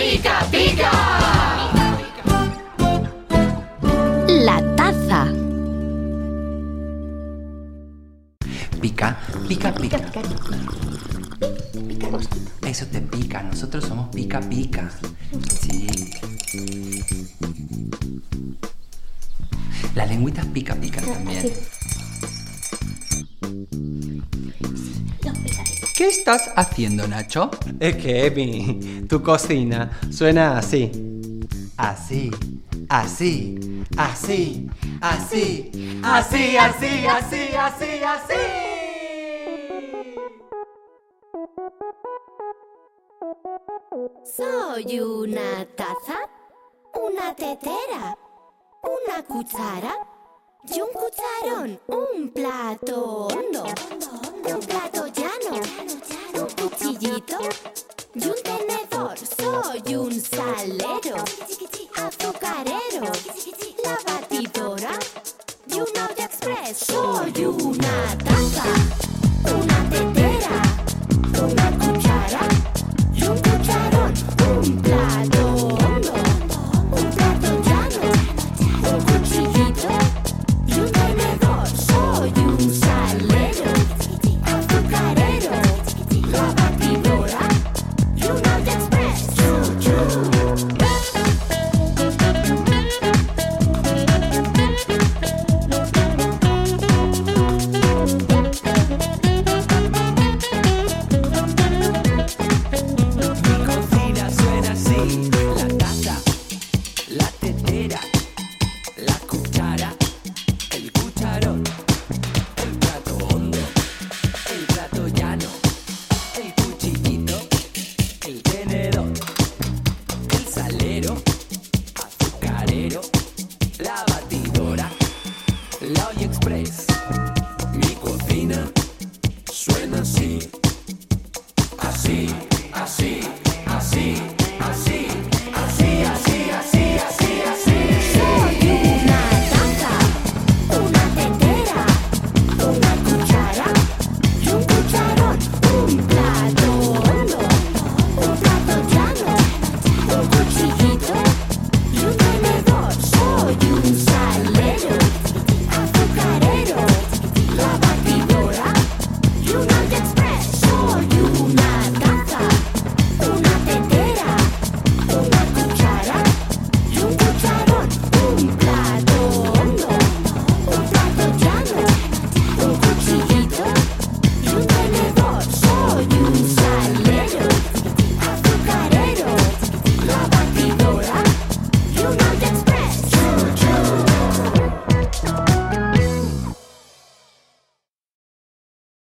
Pica, pica. La taza. Pica, pica, pica. Eso te pica, nosotros somos pica, pica. Sí. Las lengüitas pica, pica también. ¿Qué estás haciendo, Nacho? Es que, Emi, tu cocina suena así. Así, así, así, así, así, así, así, así, así. Soy una taza, una tetera, una cuchara y un cucharón, un plato hondo, y un tenedor. Soy un salero, azucarero, la batidora y un audio express. Soy una taza, suena así, así.